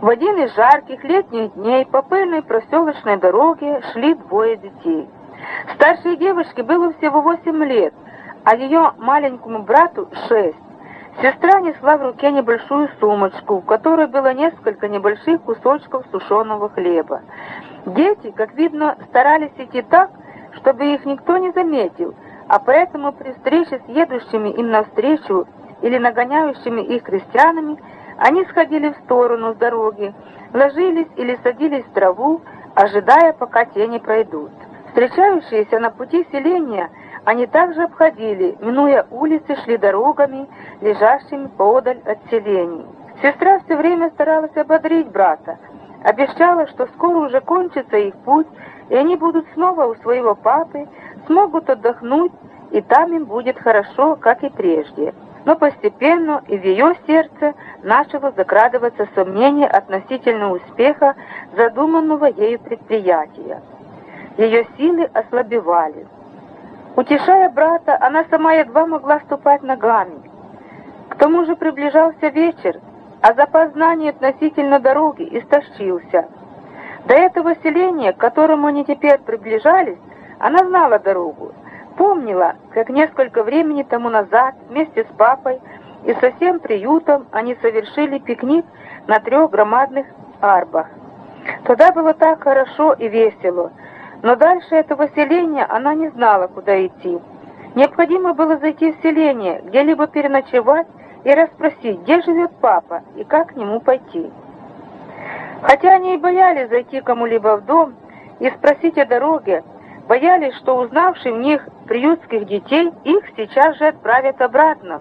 В один из жарких летних дней по пыльной проселочной дороге шли двое детей. Старшей девушке было всего восемь лет, а ее маленькому брату шесть. Сестра несла в руке небольшую сумочку, в которой было несколько небольших кусочков сушеного хлеба. Дети, как видно, старались идти так, чтобы их никто не заметил, а поэтому при встрече с едущими им навстречу или нагоняющими их крестьянами, они сходили в сторону с дороги, ложились или садились в траву, ожидая, пока тени пройдут. Встречающиеся на пути селения они также обходили, минуя улицы, шли дорогами, лежащими поодаль от селений. Сестра все время старалась ободрить брата, обещала, что скоро уже кончится их путь, и они будут снова у своего папы, смогут отдохнуть, и там им будет хорошо, как и прежде. Но постепенно и в ее сердце начало закрадываться сомнение относительно успеха задуманного ею предприятия. Ее силы ослабевали. Утешая брата, она сама едва могла ступать ногами. К тому же приближался вечер, а запас знаний относительно дороги истощился. До этого селения, к которому они теперь приближались, она знала дорогу, помнила, как несколько времени тому назад вместе с папой и со всем приютом они совершили пикник на трех громадных арбах. Тогда было так хорошо и весело, но дальше этого селения она не знала, куда идти. Необходимо было зайти в селение, где-либо переночевать и расспросить, где живет папа и как к нему пойти. Хотя они и боялись зайти кому-либо в дом и спросить о дороге, боялись, что узнавший в них приютских детей, их сейчас же отправят обратно.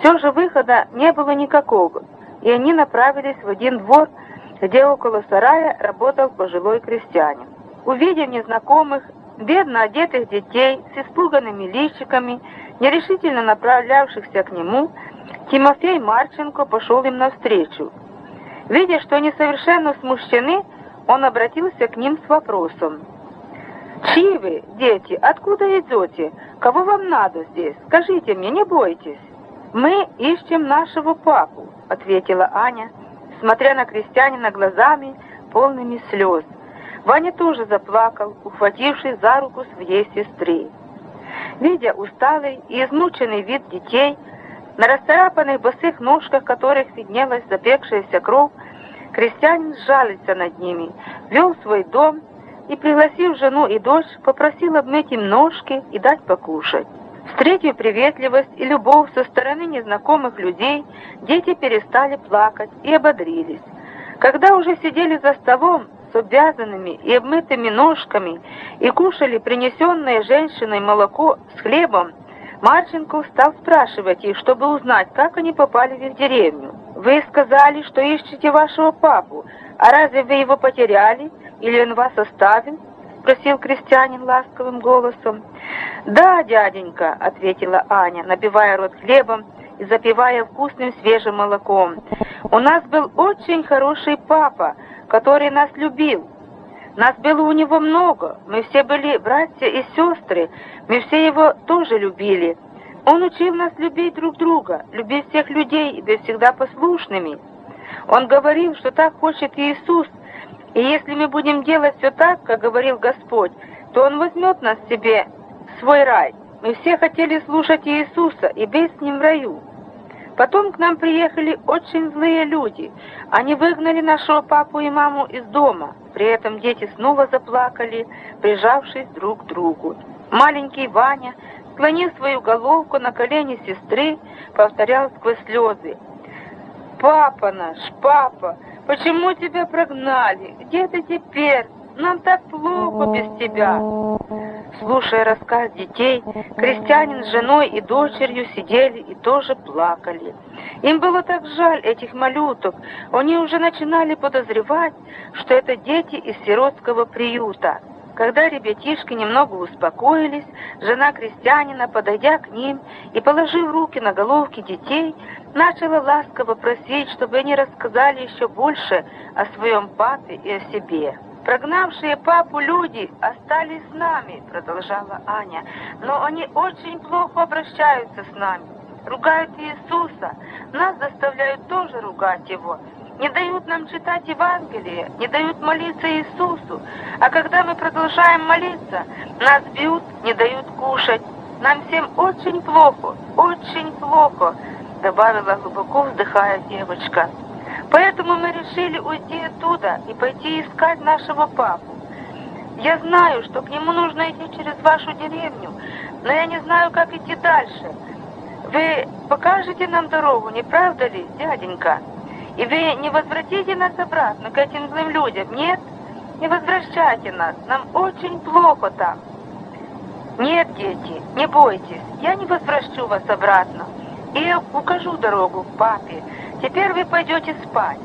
Все же выхода не было никакого, и они направились в один двор, где около сарая работал пожилой крестьянин. Увидев незнакомых, бедно одетых детей с испуганными личиками, нерешительно направлявшихся к нему, Тимофей Марченко пошел им навстречу. Видя, что они совершенно смущены, он обратился к ним с вопросом. «Чьи вы, дети? Откуда идете? Кого вам надо здесь? Скажите мне, не бойтесь». «Мы ищем нашего папу», — ответила Аня, смотря на крестьянина глазами, полными слез. Ваня тоже заплакал, ухватившись за руку своей сестры. Видя усталый и измученный вид детей, на расцарапанных босых ножках которых виднелась запекшаяся кровь, крестьянин сжалился над ними, вел свой дом и, пригласив жену и дочь, попросил обмыть им ножки и дать покушать. Встретив приветливость и любовь со стороны незнакомых людей, дети перестали плакать и ободрились. Когда уже сидели за столом, с обвязанными и обмытыми ножками и кушали принесенное женщиной молоко с хлебом, Марченко стал спрашивать их, чтобы узнать, как они попали в их деревню. «Вы сказали, что ищете вашего папу, а разве вы его потеряли или он вас оставил?» — спросил крестьянин ласковым голосом. «Да, дяденька», — ответила Аня, набивая рот хлебом и запивая вкусным свежим молоком. «У нас был очень хороший папа, который нас любил. Нас было у него много, мы все были братья и сестры, мы все его тоже любили. Он учил нас любить друг друга, любить всех людей и быть всегда послушными. Он говорил, что так хочет Иисус, и если мы будем делать все так, как говорил Господь, то Он возьмет нас себе в свой рай. Мы все хотели слушать Иисуса и быть с Ним в раю. Потом к нам приехали очень злые люди. Они выгнали нашего папу и маму из дома. При этом дети снова заплакали, прижавшись друг к другу. Маленький Ваня, склонив свою головку на колени сестры, повторял сквозь слезы. «Папа наш, папа, почему тебя прогнали? Где ты теперь? Нам так плохо без тебя!» Слушая рассказ детей, крестьянин с женой и дочерью сидели и тоже плакали. Им было так жаль этих малюток, они уже начинали подозревать, что это дети из сиротского приюта. Когда ребятишки немного успокоились, жена крестьянина, подойдя к ним и положив руки на головки детей, начала ласково просить, чтобы они рассказали еще больше о своем папе и о себе. «Прогнавшие папу люди остались с нами», — продолжала Аня, «но они очень плохо обращаются с нами, ругают Иисуса, нас заставляют тоже ругать Его. Не дают нам читать Евангелие, не дают молиться Иисусу, а когда мы продолжаем молиться, нас бьют, не дают кушать. Нам всем очень плохо, очень плохо, добавила глубоко вздыхая девочка. Поэтому мы решили уйти оттуда и пойти искать нашего папу. Я знаю, что к нему нужно идти через вашу деревню, но я не знаю, как идти дальше. Вы покажете нам дорогу, не правда ли, дяденька? И вы не возвратите нас обратно к этим злым людям, нет? Не возвращайте нас, нам очень плохо там. Нет, дети, не бойтесь, я не возвращу вас обратно. И укажу дорогу к папе. Теперь вы пойдете спать.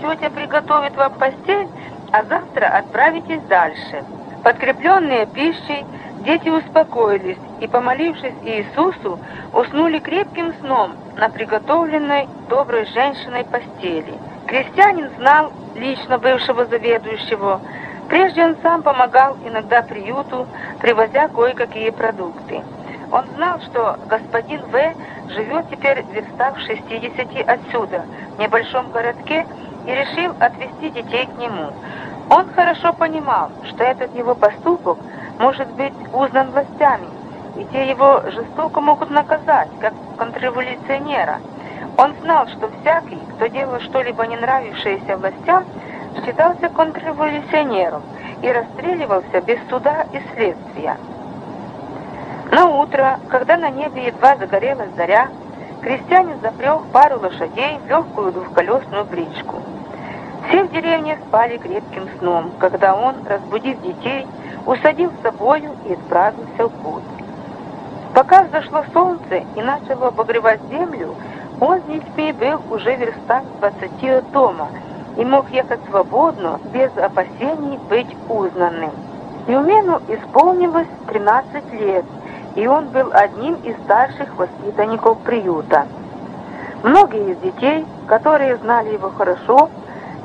Тетя приготовит вам постель, а завтра отправитесь дальше. Подкрепленные пищей, дети успокоились и, помолившись Иисусу, уснули крепким сном на приготовленной доброй женщиной постели. Крестьянин знал лично бывшего заведующего. Прежде он сам помогал иногда приюту, привозя кое-какие продукты. Он знал, что господин В. живет теперь в верстах в 60 отсюда, в небольшом городке, и решил отвезти детей к нему. Он хорошо понимал, что этот его поступок может быть узнан властями, и те его жестоко могут наказать, как контрреволюционера. Он знал, что всякий, кто делал что-либо не нравившееся властям, считался контрреволюционером и расстреливался без суда и следствия. На утро, когда на небе едва загорелась заря, крестьянин запряг пару лошадей в легкую двухколесную бричку. Все в деревне спали крепким сном, когда он, разбудив детей, усадил с собою и отправился в путь. Пока взошло солнце и начало обогревать землю, он с детьми был уже верстах двадцати от дома и мог ехать свободно, без опасений быть узнанным. Юмену исполнилось 13 лет, и он был одним из старших воспитанников приюта. Многие из детей, которые знали его хорошо,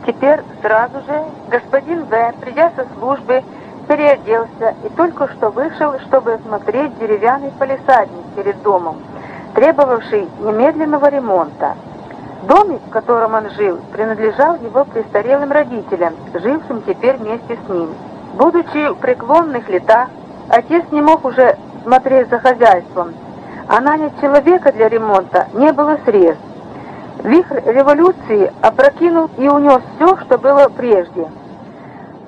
Теперь сразу же господин В., придя со службы, переоделся и только что вышел, чтобы осмотреть деревянный палисадник перед домом, требовавший немедленного ремонта. Домик, в котором он жил, принадлежал его престарелым родителям, жившим теперь вместе с ним. Будучи в преклонных летах, отец не мог уже смотреть за хозяйством, а нанять человека для ремонта не было средств. Вихрь революции опрокинул и унес все, что было прежде.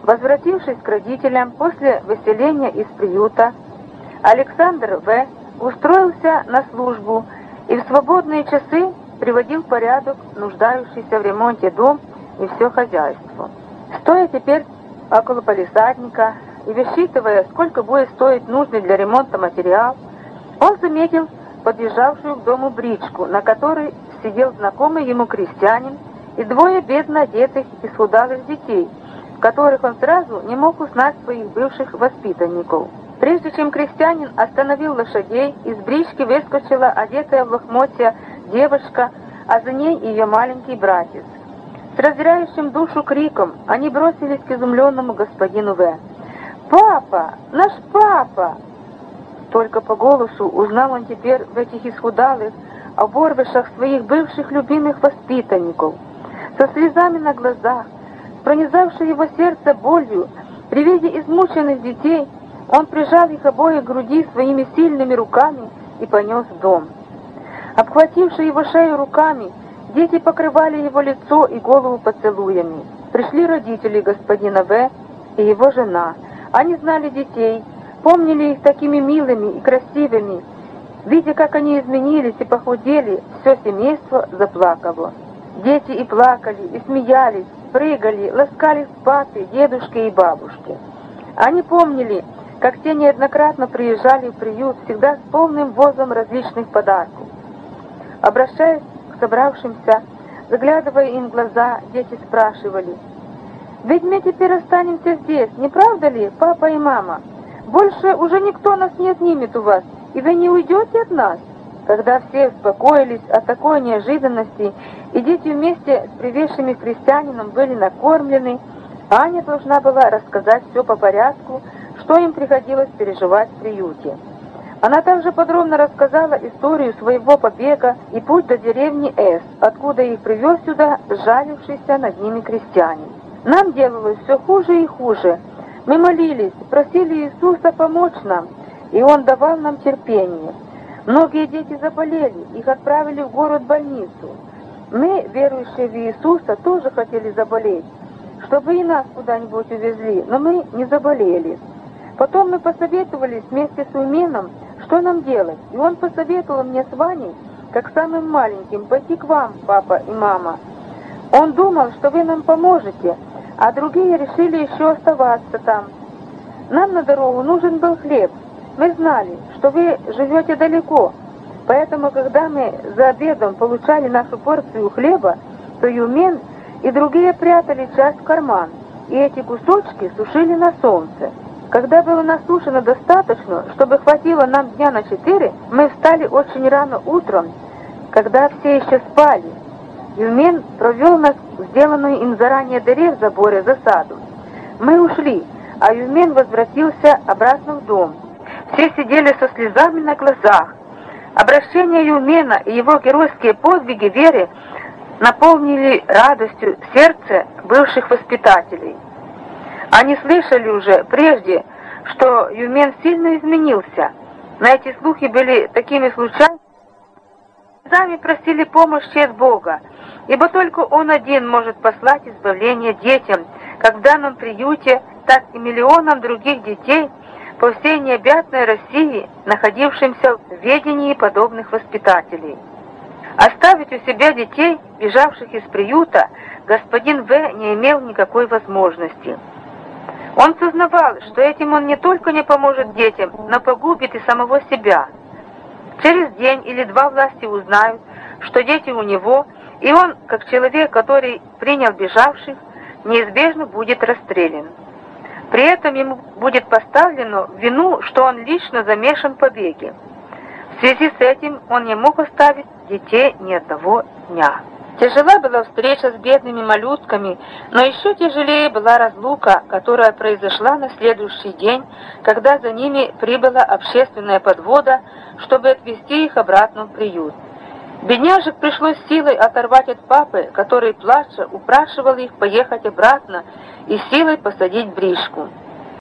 Возвратившись к родителям после выселения из приюта, Александр В. устроился на службу и в свободные часы приводил в порядок нуждающийся в ремонте дом и все хозяйство. Стоя теперь около полисадника и высчитывая, сколько будет стоить нужный для ремонта материал, он заметил подъезжавшую к дому бричку, на которой сидел знакомый ему крестьянин и двое бедно одетых и схудалых детей, в которых он сразу не мог узнать своих бывших воспитанников. Прежде чем крестьянин остановил лошадей, из брички выскочила одетая в лохмотья девушка, а за ней ее маленький братец. С раздирающим душу криком они бросились к изумленному господину В. «Папа! Наш папа!» Только по голосу узнал он теперь в этих исхудалых, оборвышах своих бывших любимых воспитанников. Со слезами на глазах, пронизавшей его сердце болью, при виде измученных детей, он прижал их обоих к груди своими сильными руками и понес в дом. Обхвативши его шею руками, дети покрывали его лицо и голову поцелуями. Пришли родители господина В. и его жена. Они знали детей, помнили их такими милыми и красивыми, Видя, как они изменились и похудели, все семейство заплакало. Дети и плакали, и смеялись, прыгали, ласкались папе, дедушке и бабушке. Они помнили, как те неоднократно приезжали в приют, всегда с полным возом различных подарков. Обращаясь к собравшимся, заглядывая им в глаза, дети спрашивали, «Ведь мы теперь останемся здесь, не правда ли, папа и мама? Больше уже никто нас не отнимет у вас, и вы не уйдете от нас?» Когда все успокоились от такой неожиданности, и дети вместе с привезшими крестьянином были накормлены, Аня должна была рассказать все по порядку, что им приходилось переживать в приюте. Она также подробно рассказала историю своего побега и путь до деревни С, откуда их привез сюда жалившийся над ними крестьянин. Нам делалось все хуже и хуже. Мы молились, просили Иисуса помочь нам, и Он давал нам терпение. Многие дети заболели, их отправили в город-больницу. Мы, верующие в Иисуса, тоже хотели заболеть, чтобы и нас куда-нибудь увезли, но мы не заболели. Потом мы посоветовались вместе с Уменом, что нам делать, и он посоветовал мне с Ваней, как самым маленьким, пойти к вам, папа и мама. Он думал, что вы нам поможете, а другие решили еще оставаться там. Нам на дорогу нужен был хлеб. Мы знали, что вы живете далеко, поэтому, когда мы за обедом получали нашу порцию хлеба, то Юмен и другие прятали часть в карман, и эти кусочки сушили на солнце. Когда было насушено достаточно, чтобы хватило нам дня на четыре, мы встали очень рано утром, когда все еще спали, Юмен провел нас в сделанную им заранее дыре в заборе засаду. Мы ушли, а Юмен возвратился обратно в дом. Все сидели со слезами на глазах. Обращение Юмена и его геройские подвиги вере наполнили радостью сердце бывших воспитателей. Они слышали уже прежде, что Юмен сильно изменился. На эти слухи были такими случайными, сами просили помощи от Бога, ибо только Он один может послать избавление детям, как в данном приюте, так и миллионам других детей по всей необъятной России, находившимся в ведении подобных воспитателей. Оставить у себя детей, бежавших из приюта, господин В. не имел никакой возможности. Он сознавал, что этим он не только не поможет детям, но погубит и самого себя. Через день или два власти узнают, что дети у него, и он, как человек, который принял бежавших, неизбежно будет расстрелян. При этом ему будет поставлено вину, что он лично замешан в побеге. В связи с этим он не мог оставить детей ни одного дня. Тяжела была встреча с бедными малютками, но еще тяжелее была разлука, которая произошла на следующий день, когда за ними прибыла общественная подвода, чтобы отвезти их обратно в приют. Бедняжек пришлось силой оторвать от папы, который, плача, упрашивал их поехать обратно и силой посадить в бричку.